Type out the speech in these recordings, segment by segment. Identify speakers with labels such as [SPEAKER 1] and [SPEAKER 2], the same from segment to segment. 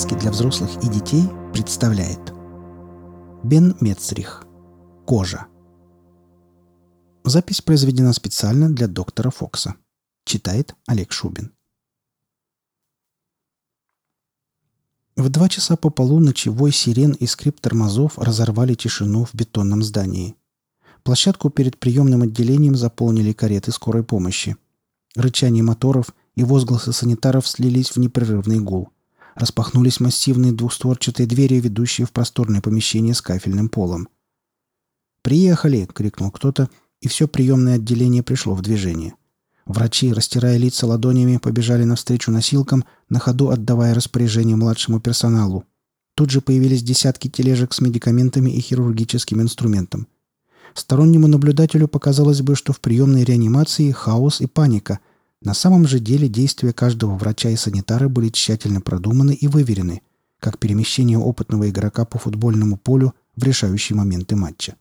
[SPEAKER 1] Сказки для взрослых и детей представляет Бен Мецрих. Кожа. Запись произведена специально для доктора Фокса. Читает Олег Шубин. В два часа по полуночи вой сирен и скрип тормозов разорвали тишину в бетонном здании. Площадку перед приемным отделением заполнили кареты скорой помощи. Рычание моторов и возгласы санитаров слились в непрерывный гул. Распахнулись массивные двухстворчатые двери, ведущие в просторное помещение с кафельным полом. «Приехали!» — крикнул кто-то, и все приемное отделение пришло в движение. Врачи, растирая лица ладонями, побежали навстречу носилкам, на ходу отдавая распоряжение младшему персоналу. Тут же появились десятки тележек с медикаментами и хирургическим инструментом. Стороннему наблюдателю показалось бы, что в приемной реанимации хаос и паника. На самом же деле действия каждого врача и санитара были тщательно продуманы и выверены, как перемещение опытного игрока по футбольному полю в решающие моменты матча.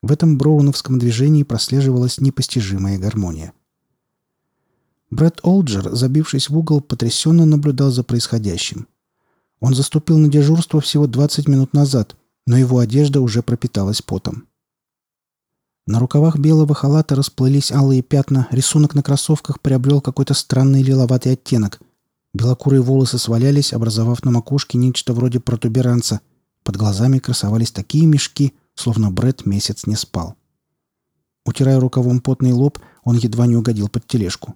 [SPEAKER 1] В этом броуновском движении прослеживалась непостижимая гармония. Брэд Олджер, забившись в угол, потрясенно наблюдал за происходящим. Он заступил на дежурство всего 20 минут назад, но его одежда уже пропиталась потом. На рукавах белого халата расплылись алые пятна, рисунок на кроссовках приобрел какой-то странный лиловатый оттенок. Белокурые волосы свалялись, образовав на макушке нечто вроде протуберанца. Под глазами красовались такие мешки, словно Бред месяц не спал. Утирая рукавом потный лоб, он едва не угодил под тележку.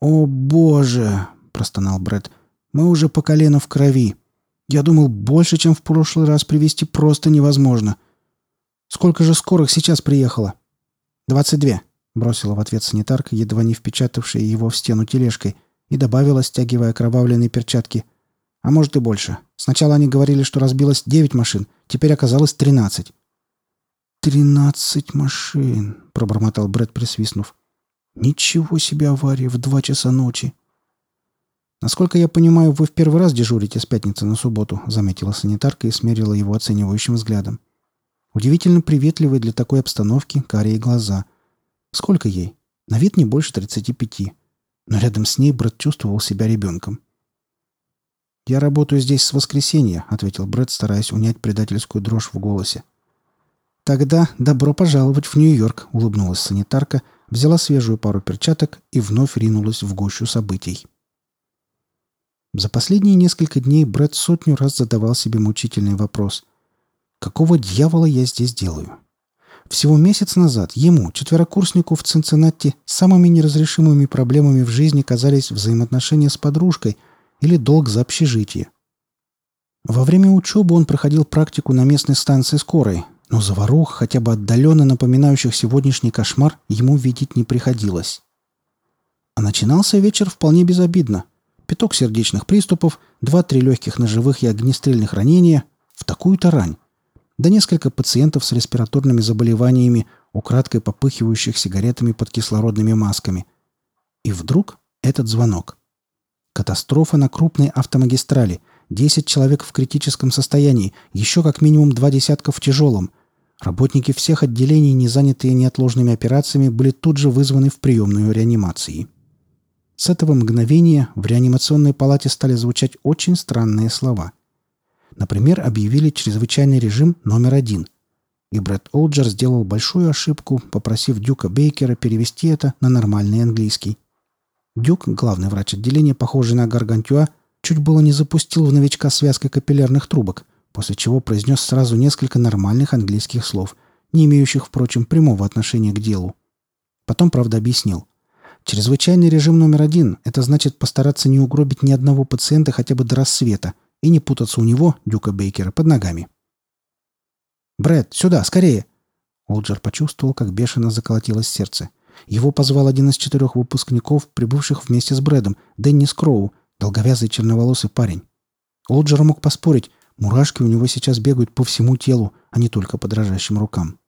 [SPEAKER 1] «О, боже!» — простонал Бред. «Мы уже по колено в крови. Я думал, больше, чем в прошлый раз привести просто невозможно. Сколько же скорых сейчас приехало?» «Двадцать две», — бросила в ответ санитарка, едва не впечатавшая его в стену тележкой, и добавила, стягивая окровавленные перчатки. «А может и больше. Сначала они говорили, что разбилось девять машин, теперь оказалось тринадцать». «Тринадцать машин», — пробормотал Брэд, присвистнув. «Ничего себе авария в два часа ночи!» «Насколько я понимаю, вы в первый раз дежурите с пятницы на субботу», — заметила санитарка и смерила его оценивающим взглядом. Удивительно приветливые для такой обстановки карие глаза. Сколько ей? На вид не больше 35. Но рядом с ней Брэд чувствовал себя ребенком. «Я работаю здесь с воскресенья», — ответил Брэд, стараясь унять предательскую дрожь в голосе. «Тогда добро пожаловать в Нью-Йорк», — улыбнулась санитарка, взяла свежую пару перчаток и вновь ринулась в гущу событий. За последние несколько дней Брэд сотню раз задавал себе мучительный вопрос. Какого дьявола я здесь делаю? Всего месяц назад ему, четверокурснику в Цинциннати, самыми неразрешимыми проблемами в жизни казались взаимоотношения с подружкой или долг за общежитие. Во время учебы он проходил практику на местной станции скорой, но заварух, хотя бы отдаленно напоминающих сегодняшний кошмар, ему видеть не приходилось. А начинался вечер вполне безобидно. Пяток сердечных приступов, два-три легких ножевых и огнестрельных ранения в такую-то рань да несколько пациентов с респираторными заболеваниями, украдкой попыхивающих сигаретами под кислородными масками. И вдруг этот звонок. Катастрофа на крупной автомагистрали. Десять человек в критическом состоянии, еще как минимум два десятка в тяжелом. Работники всех отделений, не занятые неотложными операциями, были тут же вызваны в приемную реанимации. С этого мгновения в реанимационной палате стали звучать очень странные слова – Например, объявили чрезвычайный режим номер один. И Брэд Олджер сделал большую ошибку, попросив Дюка Бейкера перевести это на нормальный английский. Дюк, главный врач отделения, похожий на Гаргантюа, чуть было не запустил в новичка связкой капиллярных трубок, после чего произнес сразу несколько нормальных английских слов, не имеющих, впрочем, прямого отношения к делу. Потом, правда, объяснил. Чрезвычайный режим номер один – это значит постараться не угробить ни одного пациента хотя бы до рассвета, и не путаться у него, Дюка Бейкера, под ногами. «Брэд, сюда, скорее!» Олджер почувствовал, как бешено заколотилось сердце. Его позвал один из четырех выпускников, прибывших вместе с Брэдом, Деннис Кроу, долговязый черноволосый парень. Олджер мог поспорить, мурашки у него сейчас бегают по всему телу, а не только по дрожащим рукам.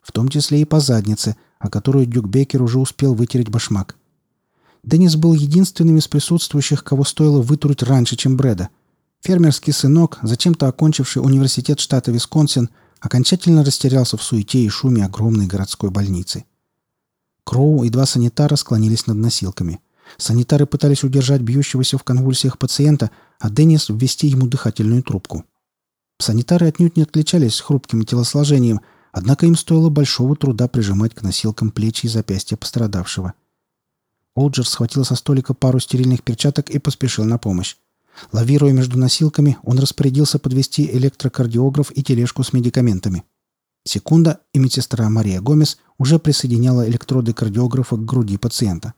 [SPEAKER 1] В том числе и по заднице, о которую Дюк Бейкер уже успел вытереть башмак. Деннис был единственным из присутствующих, кого стоило вытурить раньше, чем Брэда – Фермерский сынок, зачем-то окончивший университет штата Висконсин, окончательно растерялся в суете и шуме огромной городской больницы. Кроу и два санитара склонились над носилками. Санитары пытались удержать бьющегося в конвульсиях пациента, а Деннис ввести ему дыхательную трубку. Санитары отнюдь не отличались хрупким телосложением, однако им стоило большого труда прижимать к носилкам плечи и запястья пострадавшего. Олджер схватил со столика пару стерильных перчаток и поспешил на помощь. Лавируя между носилками, он распорядился подвести электрокардиограф и тележку с медикаментами. Секунда, и медсестра Мария Гомес уже присоединяла электроды кардиографа к груди пациента.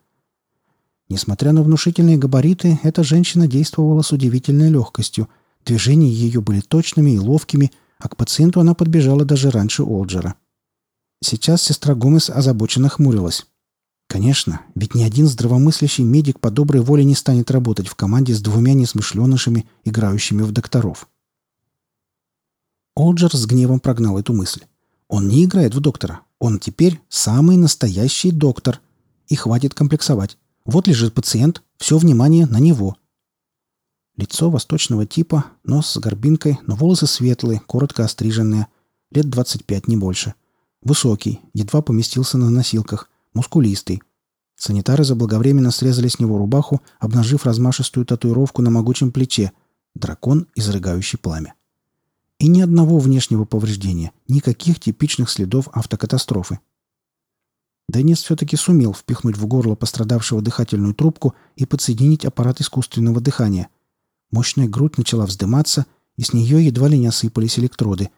[SPEAKER 1] Несмотря на внушительные габариты, эта женщина действовала с удивительной легкостью. Движения ее были точными и ловкими, а к пациенту она подбежала даже раньше Олджера. Сейчас сестра Гомес озабоченно хмурилась. Конечно, ведь ни один здравомыслящий медик по доброй воле не станет работать в команде с двумя несмышленышами, играющими в докторов. Олджер с гневом прогнал эту мысль. Он не играет в доктора. Он теперь самый настоящий доктор. И хватит комплексовать. Вот лежит пациент, все внимание на него. Лицо восточного типа, нос с горбинкой, но волосы светлые, коротко остриженные. Лет 25, не больше. Высокий, едва поместился на носилках. Мускулистый. Санитары заблаговременно срезали с него рубаху, обнажив размашистую татуировку на могучем плече. Дракон, изрыгающий пламя. И ни одного внешнего повреждения, никаких типичных следов автокатастрофы. Денис все-таки сумел впихнуть в горло пострадавшего дыхательную трубку и подсоединить аппарат искусственного дыхания. Мощная грудь начала вздыматься, и с нее едва ли не осыпались электроды.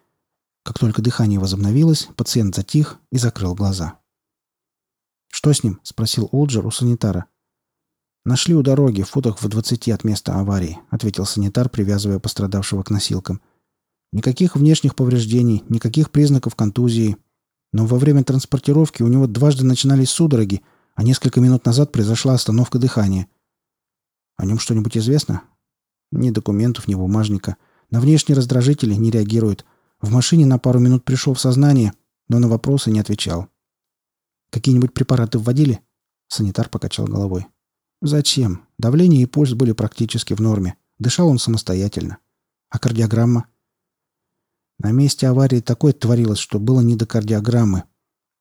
[SPEAKER 1] Как только дыхание возобновилось, пациент затих и закрыл глаза. «Что с ним?» — спросил Олджер у санитара. «Нашли у дороги, в футах в двадцати от места аварии», — ответил санитар, привязывая пострадавшего к носилкам. «Никаких внешних повреждений, никаких признаков контузии. Но во время транспортировки у него дважды начинались судороги, а несколько минут назад произошла остановка дыхания. О нем что-нибудь известно? Ни документов, ни бумажника. На внешние раздражители не реагирует. В машине на пару минут пришел в сознание, но на вопросы не отвечал. Какие-нибудь препараты вводили?» Санитар покачал головой. «Зачем? Давление и пульс были практически в норме. Дышал он самостоятельно. А кардиограмма?» На месте аварии такое творилось, что было не до кардиограммы.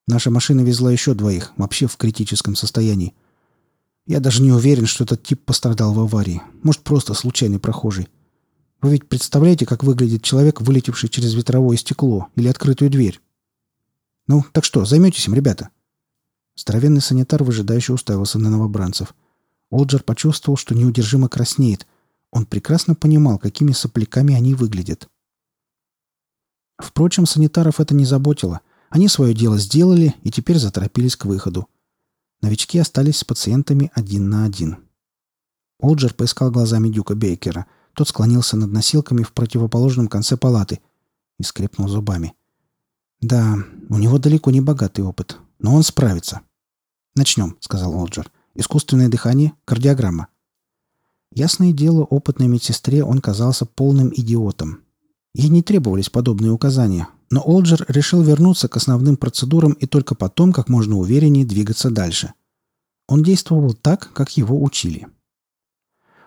[SPEAKER 1] Наша машина везла еще двоих, вообще в критическом состоянии. Я даже не уверен, что этот тип пострадал в аварии. Может, просто случайный прохожий. Вы ведь представляете, как выглядит человек, вылетевший через ветровое стекло или открытую дверь? Ну, так что, займетесь им, ребята?» Здоровенный санитар выжидающе уставился на новобранцев. Олджер почувствовал, что неудержимо краснеет. Он прекрасно понимал, какими сопляками они выглядят. Впрочем, санитаров это не заботило. Они свое дело сделали и теперь заторопились к выходу. Новички остались с пациентами один на один. Олджер поискал глазами Дюка Бейкера. Тот склонился над носилками в противоположном конце палаты и скрипнул зубами. Да, у него далеко не богатый опыт, но он справится. «Начнем», — сказал Олджер. «Искусственное дыхание, кардиограмма». Ясное дело, опытной медсестре он казался полным идиотом. Ей не требовались подобные указания, но Олджер решил вернуться к основным процедурам и только потом как можно увереннее двигаться дальше. Он действовал так, как его учили.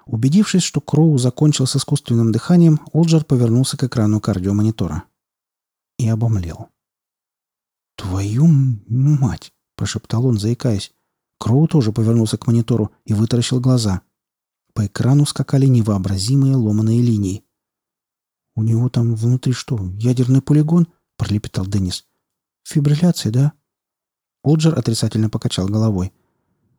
[SPEAKER 1] Убедившись, что Кроу закончил с искусственным дыханием, Олджер повернулся к экрану кардиомонитора. И обомлел. «Твою мать!» – прошептал он, заикаясь. Кроу тоже повернулся к монитору и вытаращил глаза. По экрану скакали невообразимые ломаные линии. «У него там внутри что, ядерный полигон?» – пролепетал Деннис. «Фибрилляция, да?» Олджер отрицательно покачал головой.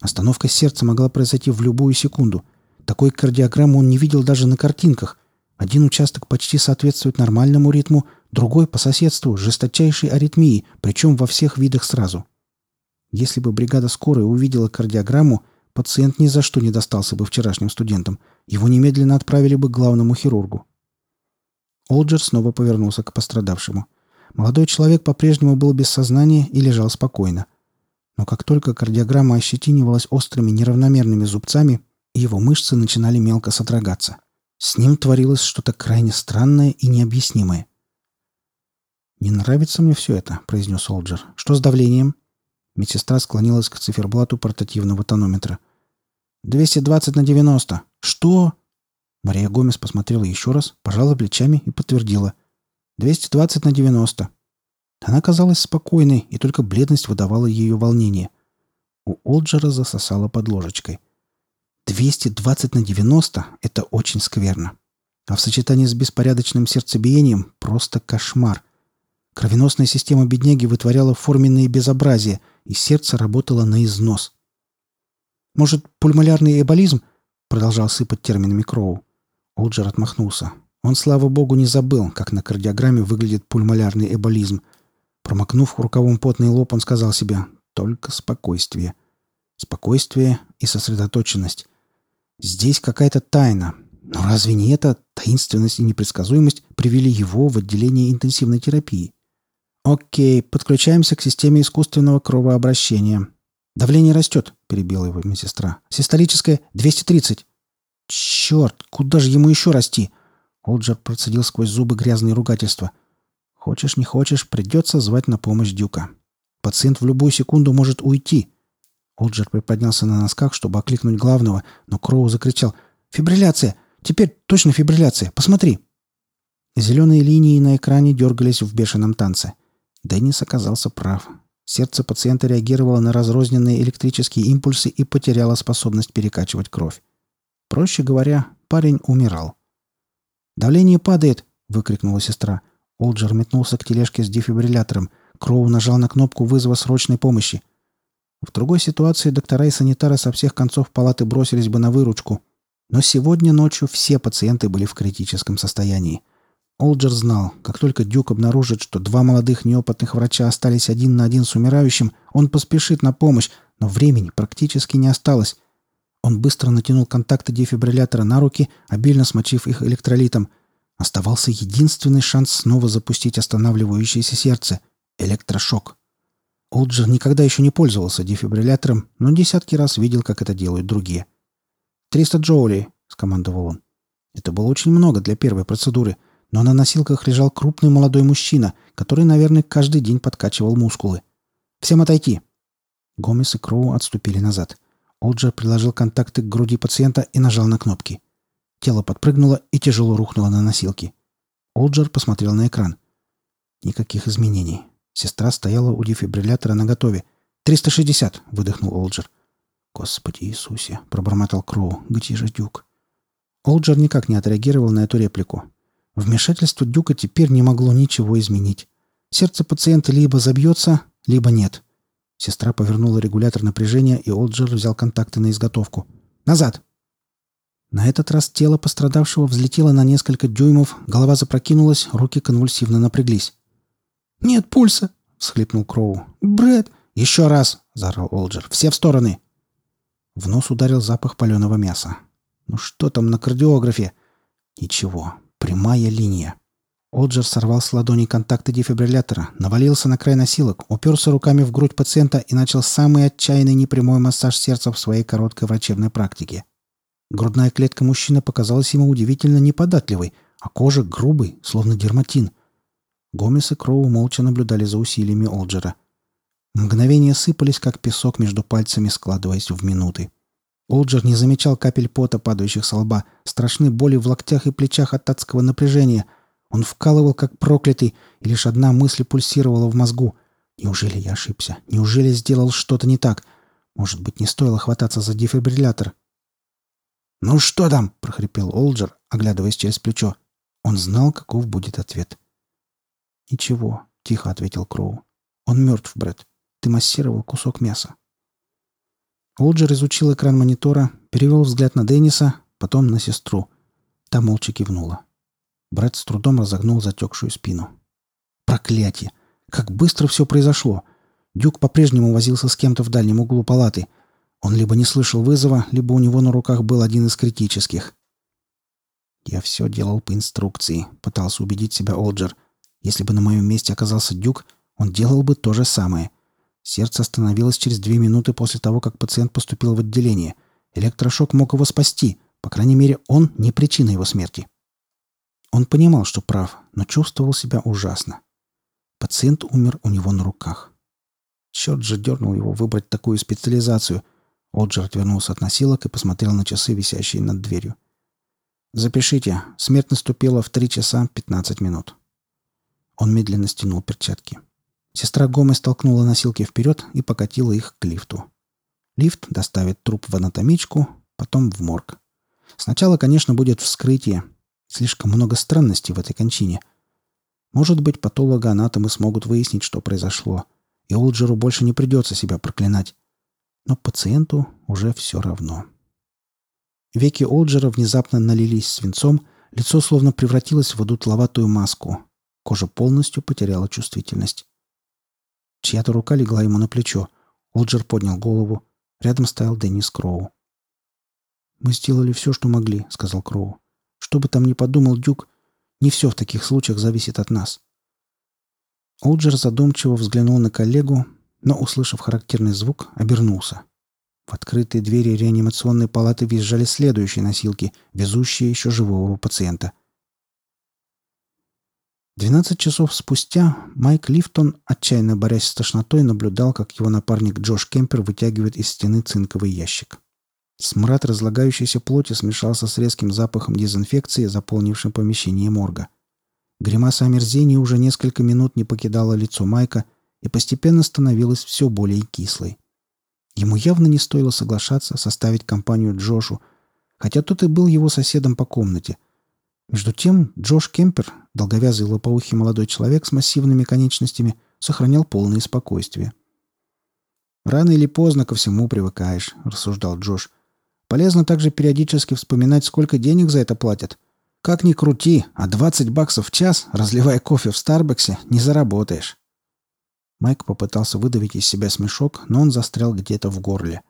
[SPEAKER 1] Остановка сердца могла произойти в любую секунду. Такой кардиограммы он не видел даже на картинках. Один участок почти соответствует нормальному ритму, другой по соседству – жесточайшей аритмии, причем во всех видах сразу. Если бы бригада скорой увидела кардиограмму, пациент ни за что не достался бы вчерашним студентам. Его немедленно отправили бы к главному хирургу. Олджер снова повернулся к пострадавшему. Молодой человек по-прежнему был без сознания и лежал спокойно. Но как только кардиограмма ощетинивалась острыми неравномерными зубцами, его мышцы начинали мелко содрогаться – с ним творилось что-то крайне странное и необъяснимое. «Не нравится мне все это», — произнес Олджер. «Что с давлением?» Медсестра склонилась к циферблату портативного тонометра. «220 на 90». «Что?» Мария Гомес посмотрела еще раз, пожала плечами и подтвердила. «220 на 90». Она казалась спокойной, и только бледность выдавала ее волнение. У Олджера засосала под ложечкой. 220 на 90 — это очень скверно. А в сочетании с беспорядочным сердцебиением — просто кошмар. Кровеносная система бедняги вытворяла форменные безобразия, и сердце работало на износ. «Может, пульмолярный эболизм?» — продолжал сыпать терминами Кроу. Олджер отмахнулся. Он, слава богу, не забыл, как на кардиограмме выглядит пульмолярный эболизм. Промокнув рукавом потный лоб, он сказал себе «Только спокойствие». Спокойствие и сосредоточенность. Здесь какая-то тайна. Но разве не это таинственность и непредсказуемость привели его в отделение интенсивной терапии? «Окей, подключаемся к системе искусственного кровообращения». «Давление растет», — перебила его медсестра. «Систолическое — 230». «Черт, куда же ему еще расти?» Олджер процедил сквозь зубы грязные ругательства. «Хочешь, не хочешь, придется звать на помощь Дюка. Пациент в любую секунду может уйти». Олджер приподнялся на носках, чтобы окликнуть главного, но Кроу закричал «Фибрилляция! Теперь точно фибрилляция! Посмотри!» Зеленые линии на экране дергались в бешеном танце. Деннис оказался прав. Сердце пациента реагировало на разрозненные электрические импульсы и потеряло способность перекачивать кровь. Проще говоря, парень умирал. «Давление падает!» — выкрикнула сестра. Олджер метнулся к тележке с дефибриллятором. Кроу нажал на кнопку вызова срочной помощи. В другой ситуации доктора и санитары со всех концов палаты бросились бы на выручку. Но сегодня ночью все пациенты были в критическом состоянии. Олджер знал, как только Дюк обнаружит, что два молодых неопытных врача остались один на один с умирающим, он поспешит на помощь, но времени практически не осталось. Он быстро натянул контакты дефибриллятора на руки, обильно смочив их электролитом. Оставался единственный шанс снова запустить останавливающееся сердце — электрошок. Олджер никогда еще не пользовался дефибриллятором, но десятки раз видел, как это делают другие. «Триста джоулей», — скомандовал он. Это было очень много для первой процедуры, но на носилках лежал крупный молодой мужчина, который, наверное, каждый день подкачивал мускулы. «Всем отойти!» Гомес и Кроу отступили назад. Олджер приложил контакты к груди пациента и нажал на кнопки. Тело подпрыгнуло и тяжело рухнуло на носилки. Олджер посмотрел на экран. Никаких изменений. Сестра стояла у дефибриллятора наготове. «Триста шестьдесят!» — выдохнул Олджер. «Господи Иисусе!» — пробормотал Кроу. «Где же Дюк?» Олджер никак не отреагировал на эту реплику. Вмешательство Дюка теперь не могло ничего изменить. Сердце пациента либо забьется, либо нет. Сестра повернула регулятор напряжения, и Олджер взял контакты на изготовку. «Назад!» На этот раз тело пострадавшего взлетело на несколько дюймов, голова запрокинулась, руки конвульсивно напряглись. «Нет пульса!» — всхлипнул Кроу. Брэд! «Еще раз!» — заорал Олджер. «Все в стороны!» В нос ударил запах паленого мяса. «Ну что там на кардиографе?» «Ничего. Прямая линия». Олджер сорвал с ладони контакты дефибриллятора, навалился на край носилок, уперся руками в грудь пациента и начал самый отчаянный непрямой массаж сердца в своей короткой врачебной практике. Грудная клетка мужчины показалась ему удивительно неподатливой, а кожа грубой, словно дерматин. Гомес и Кроу молча наблюдали за усилиями Олджера. Мгновения сыпались, как песок между пальцами, складываясь в минуты. Олджер не замечал капель пота, падающих со лба, страшны боли в локтях и плечах от адского напряжения — он вкалывал, как проклятый, и лишь одна мысль пульсировала в мозгу. Неужели я ошибся? Неужели сделал что-то не так? Может быть, не стоило хвататься за дефибриллятор? «Ну что там?» — прохрипел Олджер, оглядываясь через плечо. Он знал, каков будет ответ. «Ничего», — тихо ответил Кроу. «Он мертв, Брэд. Ты массировал кусок мяса». Олджер изучил экран монитора, перевел взгляд на Денниса, потом на сестру. Та молча кивнула. Брат с трудом разогнул затекшую спину. Проклятие! Как быстро все произошло! Дюк по-прежнему возился с кем-то в дальнем углу палаты. Он либо не слышал вызова, либо у него на руках был один из критических. «Я все делал по инструкции», — пытался убедить себя Олджер. «Если бы на моем месте оказался Дюк, он делал бы то же самое. Сердце остановилось через две минуты после того, как пациент поступил в отделение. Электрошок мог его спасти. По крайней мере, он не причина его смерти». Он понимал, что прав, но чувствовал себя ужасно. Пациент умер у него на руках. Черт же дернул его выбрать такую специализацию. Оджер отвернулся от носилок и посмотрел на часы, висящие над дверью. «Запишите. Смерть наступила в три часа пятнадцать минут». Он медленно стянул перчатки. Сестра Гомес толкнула носилки вперед и покатила их к лифту. Лифт доставит труп в анатомичку, потом в морг. Сначала, конечно, будет вскрытие. Слишком много странностей в этой кончине. Может быть, патологоанатомы смогут выяснить, что произошло, и Олджеру больше не придется себя проклинать. Но пациенту уже все равно. Веки Олджера внезапно налились свинцом, лицо словно превратилось в одутловатую маску. Кожа полностью потеряла чувствительность. Чья-то рука легла ему на плечо. Олджер поднял голову. Рядом стоял Деннис Кроу. «Мы сделали все, что могли», — сказал Кроу. «Что бы там ни подумал Дюк, не все в таких случаях зависит от нас». Олджер задумчиво взглянул на коллегу, но, услышав характерный звук, обернулся. В открытые двери реанимационной палаты въезжали следующие носилки, везущие еще живого пациента. 12 часов спустя Майк Лифтон, отчаянно борясь с тошнотой, наблюдал, как его напарник Джош Кемпер вытягивает из стены цинковый ящик. Смрад разлагающейся плоти смешался с резким запахом дезинфекции, заполнившим помещение морга. Гримаса омерзения уже несколько минут не покидала лицо Майка и постепенно становилась все более кислой. Ему явно не стоило соглашаться составить компанию Джошу, хотя тот и был его соседом по комнате. Между тем Джош Кемпер, долговязый лопоухий молодой человек с массивными конечностями, сохранял полное спокойствие. «Рано или поздно ко всему привыкаешь», — рассуждал Джош. Полезно также периодически вспоминать, сколько денег за это платят. Как ни крути, а 20 баксов в час, разливая кофе в Старбаксе, не заработаешь. Майк попытался выдавить из себя смешок, но он застрял где-то в горле.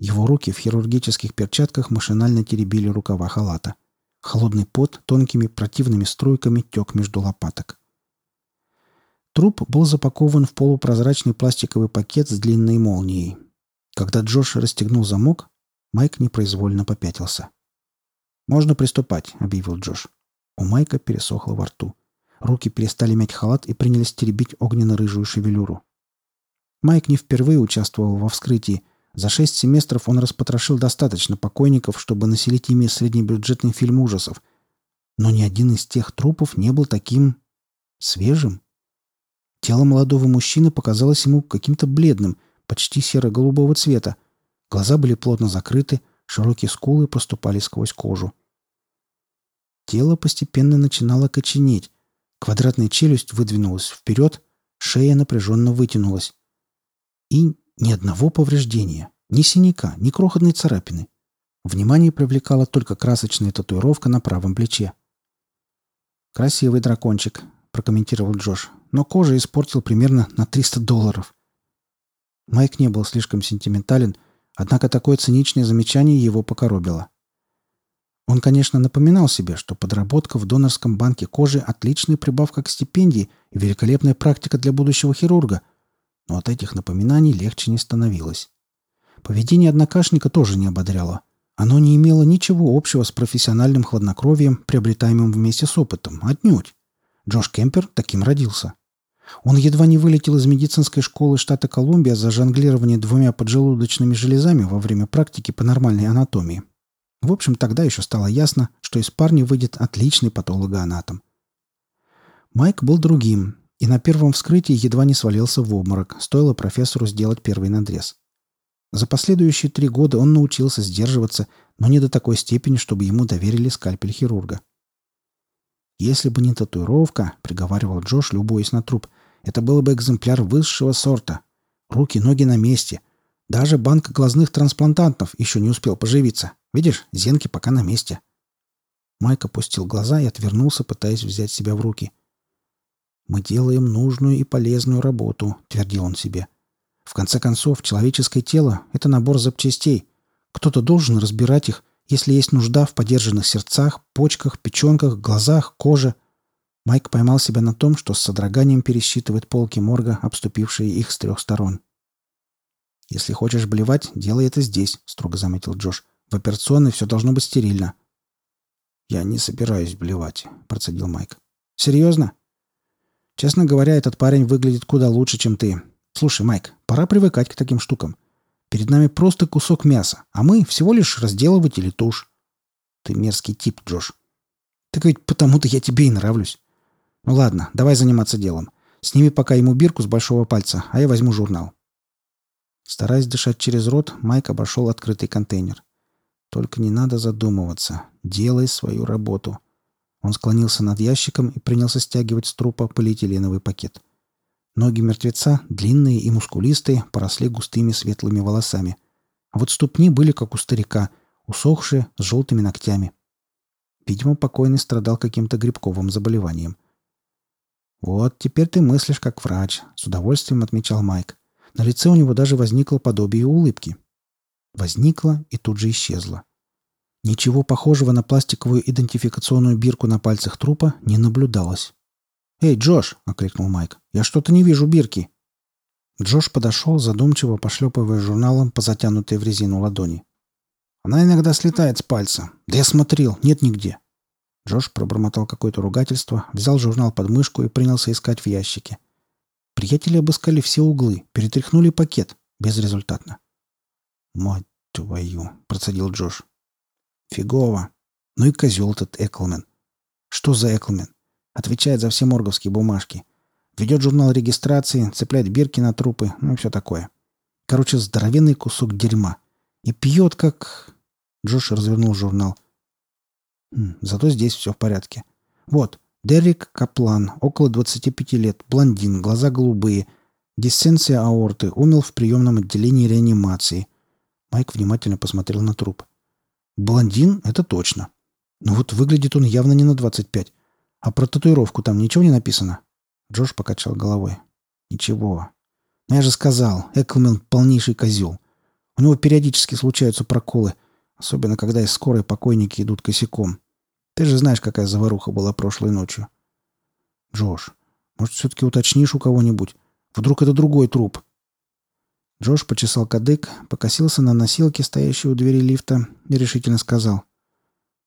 [SPEAKER 1] Его руки в хирургических перчатках машинально теребили рукава халата. Холодный пот тонкими противными струйками тек между лопаток. Труп был запакован в полупрозрачный пластиковый пакет с длинной молнией. Когда Джош расстегнул замок, Майк непроизвольно попятился. «Можно приступать», — объявил Джош. У Майка пересохло во рту. Руки перестали мять халат и принялись теребить огненно-рыжую шевелюру. Майк не впервые участвовал во вскрытии. За шесть семестров он распотрошил достаточно покойников, чтобы населить ими среднебюджетный фильм ужасов. Но ни один из тех трупов не был таким... свежим. Тело молодого мужчины показалось ему каким-то бледным, почти серо-голубого цвета, Глаза были плотно закрыты, широкие скулы проступали сквозь кожу. Тело постепенно начинало коченеть. Квадратная челюсть выдвинулась вперед, шея напряженно вытянулась. И ни одного повреждения, ни синяка, ни крохотной царапины. Внимание привлекала только красочная татуировка на правом плече. «Красивый дракончик», — прокомментировал Джош, «но кожа испортил примерно на 300 долларов». Майк не был слишком сентиментален, — Однако такое циничное замечание его покоробило. Он, конечно, напоминал себе, что подработка в донорском банке кожи – отличная прибавка к стипендии и великолепная практика для будущего хирурга, но от этих напоминаний легче не становилось. Поведение однокашника тоже не ободряло. Оно не имело ничего общего с профессиональным хладнокровием, приобретаемым вместе с опытом. Отнюдь. Джош Кемпер таким родился. Он едва не вылетел из медицинской школы штата Колумбия за жонглирование двумя поджелудочными железами во время практики по нормальной анатомии. В общем, тогда еще стало ясно, что из парня выйдет отличный патологоанатом. Майк был другим, и на первом вскрытии едва не свалился в обморок, стоило профессору сделать первый надрез. За последующие три года он научился сдерживаться, но не до такой степени, чтобы ему доверили скальпель хирурга. «Если бы не татуировка», — приговаривал Джош, любуясь на труп, — «это был бы экземпляр высшего сорта. Руки, ноги на месте. Даже банк глазных трансплантантов еще не успел поживиться. Видишь, зенки пока на месте». Майк опустил глаза и отвернулся, пытаясь взять себя в руки. «Мы делаем нужную и полезную работу», — твердил он себе. «В конце концов, человеческое тело — это набор запчастей. Кто-то должен разбирать их, если есть нужда в подержанных сердцах, почках, печенках, глазах, коже. Майк поймал себя на том, что с содроганием пересчитывает полки морга, обступившие их с трех сторон. «Если хочешь блевать, делай это здесь», — строго заметил Джош. «В операционной все должно быть стерильно». «Я не собираюсь блевать», — процедил Майк. «Серьезно?» «Честно говоря, этот парень выглядит куда лучше, чем ты. Слушай, Майк, пора привыкать к таким штукам. Перед нами просто кусок мяса, а мы всего лишь разделыватели туш. Ты мерзкий тип, Джош. Так ведь потому-то я тебе и нравлюсь. Ну ладно, давай заниматься делом. Сними пока ему бирку с большого пальца, а я возьму журнал. Стараясь дышать через рот, Майк обошел открытый контейнер. Только не надо задумываться. Делай свою работу. Он склонился над ящиком и принялся стягивать с трупа полиэтиленовый пакет. Ноги мертвеца, длинные и мускулистые, поросли густыми светлыми волосами. А вот ступни были как у старика, усохшие, с желтыми ногтями. Видимо, покойный страдал каким-то грибковым заболеванием. «Вот, теперь ты мыслишь как врач», — с удовольствием отмечал Майк. На лице у него даже возникло подобие улыбки. Возникло и тут же исчезло. Ничего похожего на пластиковую идентификационную бирку на пальцах трупа не наблюдалось. «Эй, Джош!» — окликнул Майк. «Я что-то не вижу бирки!» Джош подошел, задумчиво пошлепывая журналом по затянутой в резину ладони. «Она иногда слетает с пальца. Да я смотрел, нет нигде». Джош пробормотал какое-то ругательство, взял журнал под мышку и принялся искать в ящике. Приятели обыскали все углы, перетряхнули пакет. Безрезультатно. «Мать твою!» — процедил Джош. «Фигово. Ну и козел этот Эклмен. Что за Эклмен? Отвечает за все морговские бумажки. Ведет журнал регистрации, цепляет бирки на трупы, ну и все такое. Короче, здоровенный кусок дерьма. И пьет как...» Джош развернул журнал. Зато здесь все в порядке. Вот, Дерек Каплан, около 25 лет, блондин, глаза голубые. Диссенсия аорты, умел в приемном отделении реанимации. Майк внимательно посмотрел на труп. Блондин — это точно. Но вот выглядит он явно не на 25. А про татуировку там ничего не написано? Джош покачал головой. Ничего. Но я же сказал, Эклмен — полнейший козел. У него периодически случаются проколы, особенно когда из скорой покойники идут косяком. Ты же знаешь, какая заваруха была прошлой ночью. Джош, может, все-таки уточнишь у кого-нибудь? Вдруг это другой труп?» Джош почесал кадык, покосился на носилки, стоящие у двери лифта, и решительно сказал.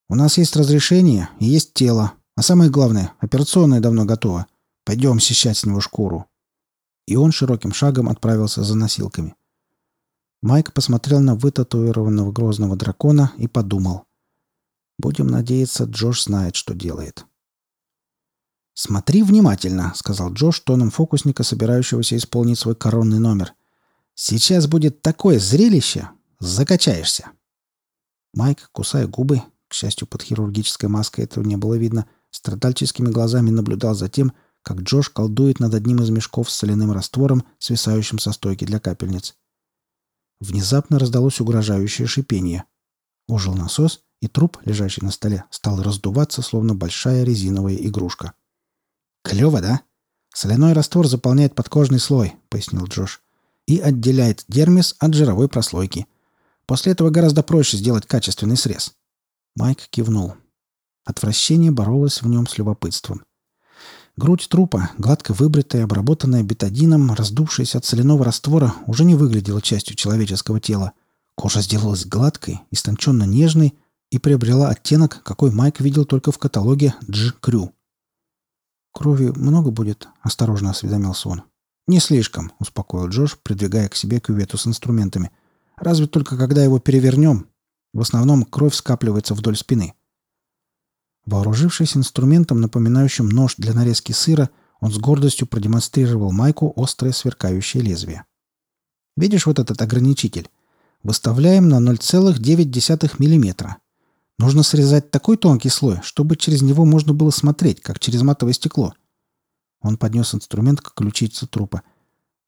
[SPEAKER 1] «У нас есть разрешение и есть тело. А самое главное, операционная давно готова. Пойдем сещать с него шкуру». И он широким шагом отправился за носилками. Майк посмотрел на вытатуированного грозного дракона и подумал. Будем надеяться, Джош знает, что делает. «Смотри внимательно», — сказал Джош тоном фокусника, собирающегося исполнить свой коронный номер. «Сейчас будет такое зрелище! Закачаешься!» Майк, кусая губы, к счастью, под хирургической маской этого не было видно, страдальческими глазами наблюдал за тем, как Джош колдует над одним из мешков с соляным раствором, свисающим со стойки для капельниц. Внезапно раздалось угрожающее шипение. Ожил насос, и труп, лежащий на столе, стал раздуваться, словно большая резиновая игрушка. «Клево, да? Соляной раствор заполняет подкожный слой», — пояснил Джош, «и отделяет дермис от жировой прослойки. После этого гораздо проще сделать качественный срез». Майк кивнул. Отвращение боролось в нем с любопытством. Грудь трупа, гладко выбритая, обработанная бетадином, раздувшаяся от соляного раствора, уже не выглядела частью человеческого тела. Кожа сделалась гладкой, истонченно нежной, и приобрела оттенок, какой Майк видел только в каталоге Дж. Крю. «Крови много будет?» — осторожно осведомился он. «Не слишком», — успокоил Джош, придвигая к себе кювету с инструментами. «Разве только когда его перевернем. В основном кровь скапливается вдоль спины». Вооружившись инструментом, напоминающим нож для нарезки сыра, он с гордостью продемонстрировал Майку острое сверкающее лезвие. «Видишь вот этот ограничитель? Выставляем на 0,9 миллиметра. Нужно срезать такой тонкий слой, чтобы через него можно было смотреть, как через матовое стекло. Он поднес инструмент к ключице трупа.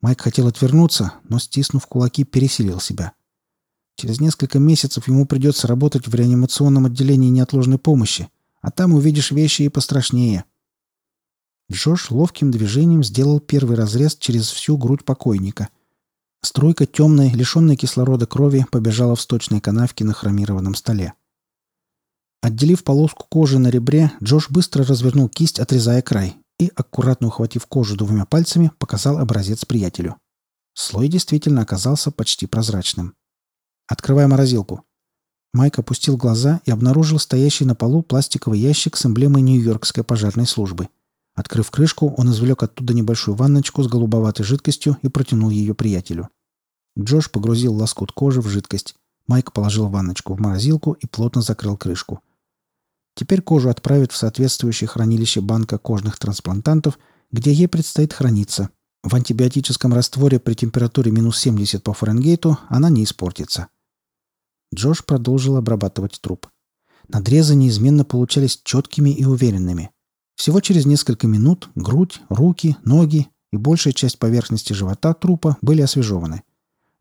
[SPEAKER 1] Майк хотел отвернуться, но, стиснув кулаки, пересилил себя. Через несколько месяцев ему придется работать в реанимационном отделении неотложной помощи, а там увидишь вещи и пострашнее. Джош ловким движением сделал первый разрез через всю грудь покойника. Струйка темной, лишенной кислорода крови побежала в сточной канавке на хромированном столе. Отделив полоску кожи на ребре, Джош быстро развернул кисть, отрезая край, и, аккуратно ухватив кожу двумя пальцами, показал образец приятелю. Слой действительно оказался почти прозрачным. «Открывай морозилку». Майк опустил глаза и обнаружил стоящий на полу пластиковый ящик с эмблемой Нью-Йоркской пожарной службы. Открыв крышку, он извлек оттуда небольшую ванночку с голубоватой жидкостью и протянул ее приятелю. Джош погрузил лоскут кожи в жидкость. Майк положил ванночку в морозилку и плотно закрыл крышку. Теперь кожу отправят в соответствующее хранилище банка кожных трансплантантов, где ей предстоит храниться. В антибиотическом растворе при температуре минус 70 по Фаренгейту она не испортится. Джош продолжил обрабатывать труп. Надрезы неизменно получались четкими и уверенными. Всего через несколько минут грудь, руки, ноги и большая часть поверхности живота трупа были освежеваны.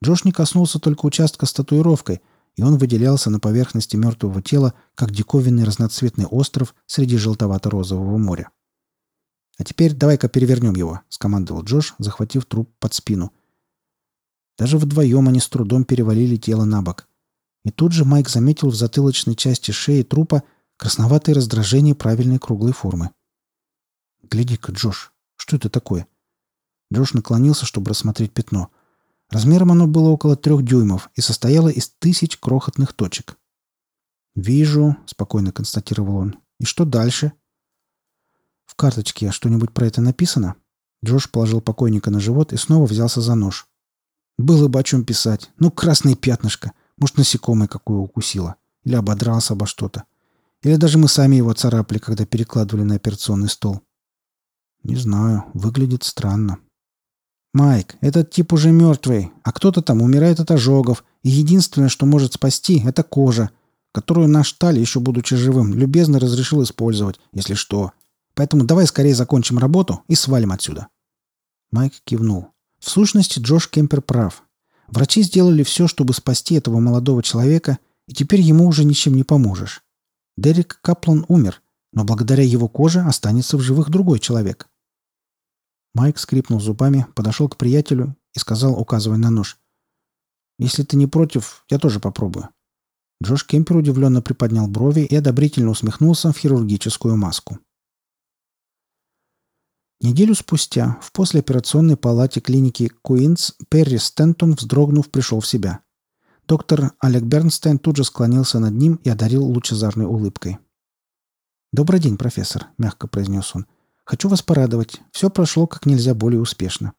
[SPEAKER 1] Джош не коснулся только участка с татуировкой, и он выделялся на поверхности мертвого тела, как диковинный разноцветный остров среди желтовато-розового моря. «А теперь давай-ка перевернем его», — скомандовал Джош, захватив труп под спину. Даже вдвоем они с трудом перевалили тело на бок. И тут же Майк заметил в затылочной части шеи трупа красноватое раздражение правильной круглой формы. «Гляди-ка, Джош, что это такое?» Джош наклонился, чтобы рассмотреть пятно. Размером оно было около трех дюймов и состояло из тысяч крохотных точек. «Вижу», — спокойно констатировал он. «И что дальше?» «В карточке что-нибудь про это написано?» Джош положил покойника на живот и снова взялся за нож. «Было бы о чем писать. Ну, красное пятнышко. Может, насекомое какое укусило. Или ободрался обо что-то. Или даже мы сами его царапали, когда перекладывали на операционный стол. Не знаю. Выглядит странно. «Майк, этот тип уже мертвый, а кто-то там умирает от ожогов, и единственное, что может спасти, это кожа, которую наш Таль, еще будучи живым, любезно разрешил использовать, если что. Поэтому давай скорее закончим работу и свалим отсюда». Майк кивнул. В сущности, Джош Кемпер прав. Врачи сделали все, чтобы спасти этого молодого человека, и теперь ему уже ничем не поможешь. Дерек Каплан умер, но благодаря его коже останется в живых другой человек. Майк скрипнул зубами, подошел к приятелю и сказал, указывая на нож. «Если ты не против, я тоже попробую». Джош Кемпер удивленно приподнял брови и одобрительно усмехнулся в хирургическую маску. Неделю спустя в послеоперационной палате клиники Куинс Перри Стентон, вздрогнув, пришел в себя. Доктор Олег Бернстейн тут же склонился над ним и одарил лучезарной улыбкой. «Добрый день, профессор», — мягко произнес он. Хочу вас порадовать. Все прошло как нельзя более успешно».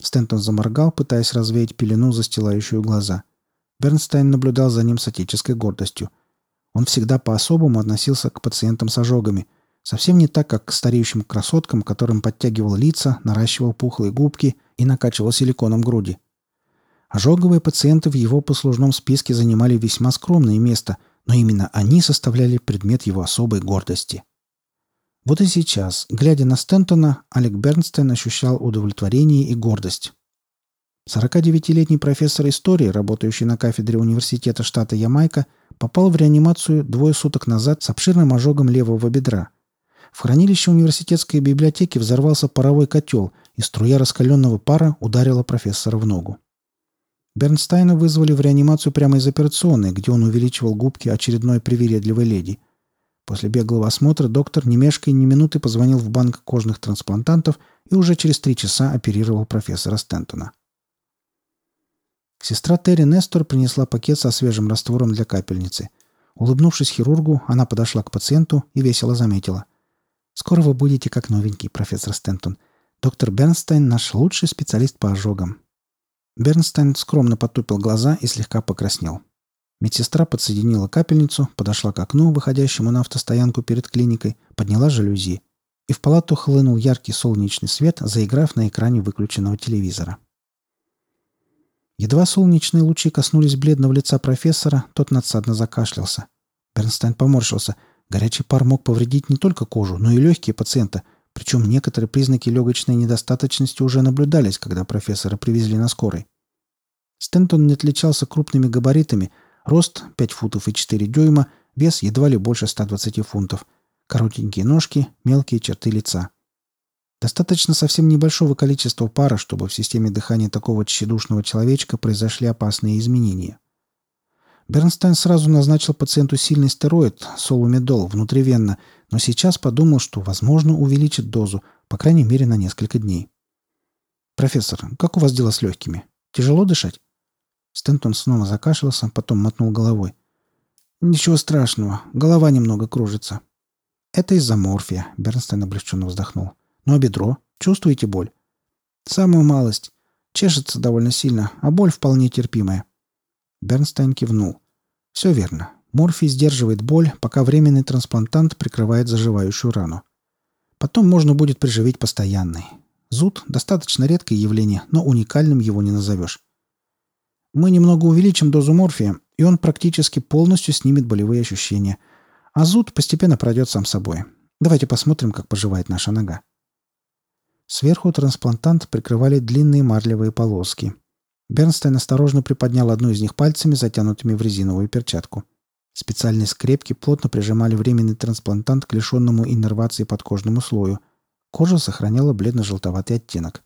[SPEAKER 1] Стентон заморгал, пытаясь развеять пелену, застилающую глаза. Бернстайн наблюдал за ним с отеческой гордостью. Он всегда по-особому относился к пациентам с ожогами. Совсем не так, как к стареющим красоткам, которым подтягивал лица, наращивал пухлые губки и накачивал силиконом груди. Ожоговые пациенты в его послужном списке занимали весьма скромное место, но именно они составляли предмет его особой гордости. Вот и сейчас, глядя на Стентона, Алек Бернстейн ощущал удовлетворение и гордость. 49-летний профессор истории, работающий на кафедре университета штата Ямайка, попал в реанимацию двое суток назад с обширным ожогом левого бедра. В хранилище университетской библиотеки взорвался паровой котел, и струя раскаленного пара ударила профессора в ногу. Бернстайна вызвали в реанимацию прямо из операционной, где он увеличивал губки очередной привередливой леди – После беглого осмотра доктор, не мешкая ни минуты, позвонил в банк кожных трансплантантов и уже через три часа оперировал профессора Стентона. Сестра Терри Нестор принесла пакет со свежим раствором для капельницы. Улыбнувшись хирургу, она подошла к пациенту и весело заметила. «Скоро вы будете как новенький, профессор Стентон. Доктор Бернстайн – наш лучший специалист по ожогам». Бернстайн скромно потупил глаза и слегка покраснел. Медсестра подсоединила капельницу, подошла к окну, выходящему на автостоянку перед клиникой, подняла жалюзи. И в палату хлынул яркий солнечный свет, заиграв на экране выключенного телевизора. Едва солнечные лучи коснулись бледного лица профессора, тот надсадно закашлялся. Бернстайн поморщился. Горячий пар мог повредить не только кожу, но и легкие пациента, причем некоторые признаки легочной недостаточности уже наблюдались, когда профессора привезли на скорой. Стентон не отличался крупными габаритами – Рост 5 футов и 4 дюйма, вес едва ли больше 120 фунтов. Коротенькие ножки, мелкие черты лица. Достаточно совсем небольшого количества пара, чтобы в системе дыхания такого тщедушного человечка произошли опасные изменения. Бернстайн сразу назначил пациенту сильный стероид, солумедол, внутривенно, но сейчас подумал, что, возможно, увеличит дозу, по крайней мере, на несколько дней. «Профессор, как у вас дела с легкими? Тяжело дышать?» Стентон снова закашлялся, потом мотнул головой. «Ничего страшного. Голова немного кружится». «Это из-за морфия», — Бернстейн облегченно вздохнул. «Ну а бедро? Чувствуете боль?» «Самую малость. Чешется довольно сильно, а боль вполне терпимая». Бернстейн кивнул. «Все верно. Морфий сдерживает боль, пока временный трансплантант прикрывает заживающую рану. Потом можно будет приживить постоянный. Зуд – достаточно редкое явление, но уникальным его не назовешь. Мы немного увеличим дозу морфия, и он практически полностью снимет болевые ощущения. А зуд постепенно пройдет сам собой. Давайте посмотрим, как поживает наша нога. Сверху трансплантант прикрывали длинные марлевые полоски. Бернстайн осторожно приподнял одну из них пальцами, затянутыми в резиновую перчатку. Специальные скрепки плотно прижимали временный трансплантант к лишенному иннервации подкожному слою. Кожа сохраняла бледно-желтоватый оттенок.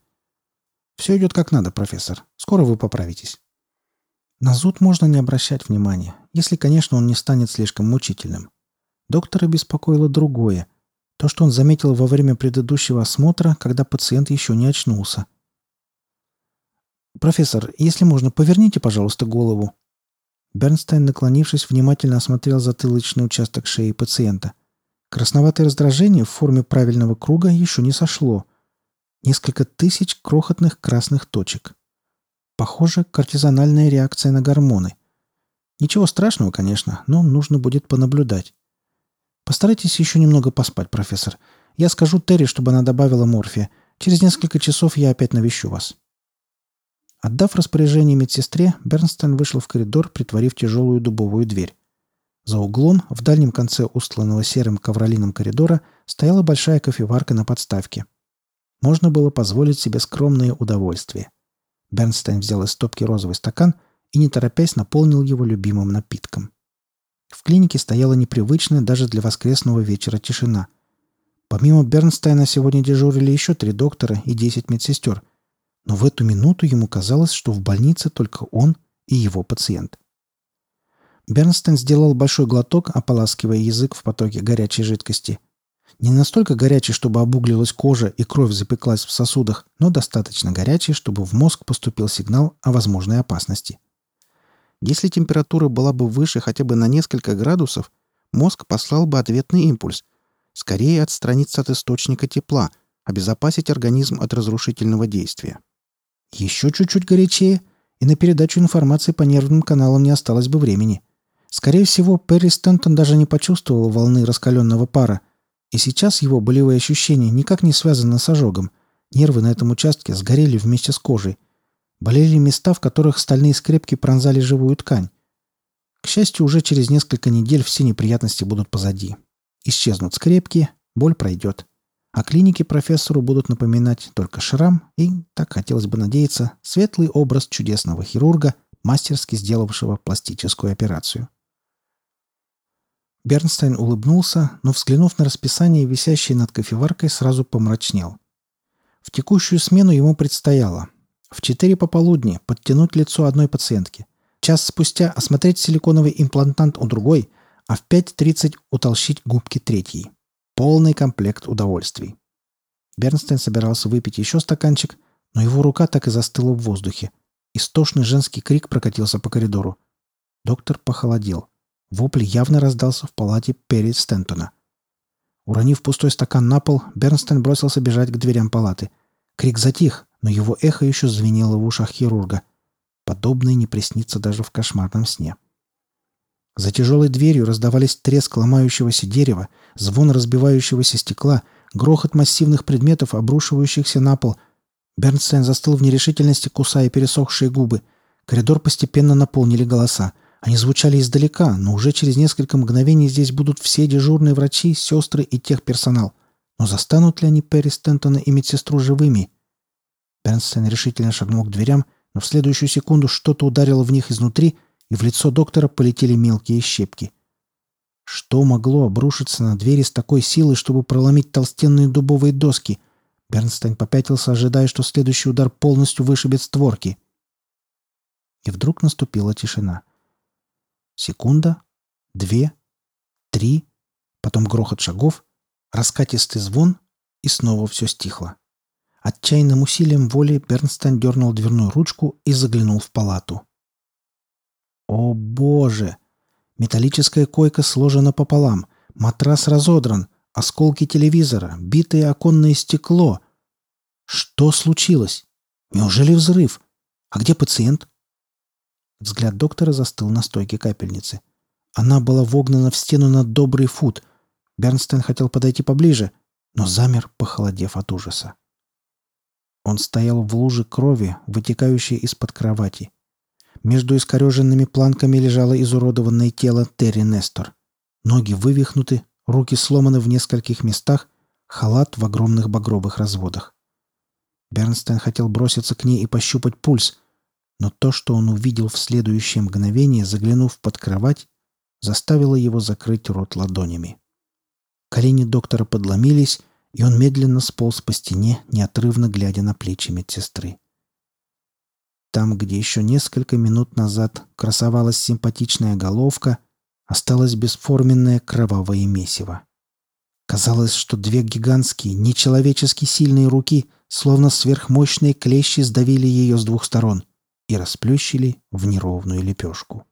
[SPEAKER 1] «Все идет как надо, профессор. Скоро вы поправитесь». На зуд можно не обращать внимания, если, конечно, он не станет слишком мучительным. Доктора беспокоило другое. То, что он заметил во время предыдущего осмотра, когда пациент еще не очнулся. «Профессор, если можно, поверните, пожалуйста, голову». Бернстайн, наклонившись, внимательно осмотрел затылочный участок шеи пациента. Красноватое раздражение в форме правильного круга еще не сошло. Несколько тысяч крохотных красных точек. Похоже, кортизональная реакция на гормоны. Ничего страшного, конечно, но нужно будет понаблюдать. Постарайтесь еще немного поспать, профессор. Я скажу Терри, чтобы она добавила морфия. Через несколько часов я опять навещу вас». Отдав распоряжение медсестре, Бернстайн вышел в коридор, притворив тяжелую дубовую дверь. За углом, в дальнем конце устланного серым ковролином коридора, стояла большая кофеварка на подставке. Можно было позволить себе скромное удовольствие. Бернстайн взял из стопки розовый стакан и, не торопясь, наполнил его любимым напитком. В клинике стояла непривычная даже для воскресного вечера тишина. Помимо Бернстайна сегодня дежурили еще три доктора и десять медсестер. Но в эту минуту ему казалось, что в больнице только он и его пациент. Бернстайн сделал большой глоток, ополаскивая язык в потоке горячей жидкости. Не настолько горячий, чтобы обуглилась кожа и кровь запеклась в сосудах, но достаточно горячий, чтобы в мозг поступил сигнал о возможной опасности. Если температура была бы выше хотя бы на несколько градусов, мозг послал бы ответный импульс. Скорее отстраниться от источника тепла, обезопасить организм от разрушительного действия. Еще чуть-чуть горячее, и на передачу информации по нервным каналам не осталось бы времени. Скорее всего, Перри Стентон даже не почувствовал волны раскаленного пара, и сейчас его болевые ощущения никак не связаны с ожогом. Нервы на этом участке сгорели вместе с кожей, Болели места, в которых стальные скрепки пронзали живую ткань. К счастью, уже через несколько недель все неприятности будут позади. Исчезнут скрепки, боль пройдет. А клинике профессору будут напоминать только шрам и, так хотелось бы надеяться, светлый образ чудесного хирурга, мастерски сделавшего пластическую операцию. Бернстайн улыбнулся, но, взглянув на расписание, висящее над кофеваркой, сразу помрачнел. В текущую смену ему предстояло в 4 пополудни подтянуть лицо одной пациентки. Час спустя осмотреть силиконовый имплантант у другой, а в 5.30 утолщить губки третьей. Полный комплект удовольствий. Бернстейн собирался выпить еще стаканчик, но его рука так и застыла в воздухе. Истошный женский крик прокатился по коридору. Доктор похолодел. Вопль явно раздался в палате Перри Стентона. Уронив пустой стакан на пол, Бернстейн бросился бежать к дверям палаты. Крик затих, но его эхо еще звенело в ушах хирурга. Подобное не приснится даже в кошмарном сне. За тяжелой дверью раздавались треск ломающегося дерева, звон разбивающегося стекла, грохот массивных предметов, обрушивающихся на пол. Бернстейн застыл в нерешительности, кусая пересохшие губы. Коридор постепенно наполнили голоса. Они звучали издалека, но уже через несколько мгновений здесь будут все дежурные врачи, сестры и техперсонал. Но застанут ли они Перри Стентона и медсестру живыми? Бернстейн решительно шагнул к дверям, но в следующую секунду что-то ударило в них изнутри, и в лицо доктора полетели мелкие щепки. Что могло обрушиться на двери с такой силой, чтобы проломить толстенные дубовые доски? Бернстейн попятился, ожидая, что следующий удар полностью вышибет створки. И вдруг наступила тишина. Секунда, две, три, потом грохот шагов, раскатистый звон, и снова все стихло. Отчаянным усилием воли Бернстайн дернул дверную ручку и заглянул в палату. О боже! Металлическая койка сложена пополам, матрас разодран, осколки телевизора, битое оконное стекло. Что случилось? Неужели взрыв? А где пациент? Взгляд доктора застыл на стойке капельницы. Она была вогнана в стену на добрый фут. Бернстейн хотел подойти поближе, но замер, похолодев от ужаса. Он стоял в луже крови, вытекающей из-под кровати. между искореженными планками лежало изуродованное тело Терри Нестор. Ноги вывихнуты, руки сломаны в нескольких местах, халат в огромных багровых разводах. Бернстайн хотел броситься к ней и пощупать пульс, но то, что он увидел в следующее мгновение, заглянув под кровать, заставило его закрыть рот ладонями. Колени доктора подломились, и он медленно сполз по стене, неотрывно глядя на плечи медсестры. Там, где еще несколько минут назад красовалась симпатичная головка, осталось бесформенное кровавое месиво. Казалось, что две гигантские, нечеловечески сильные руки, словно сверхмощные клещи, сдавили ее с двух сторон и расплющили в неровную лепешку.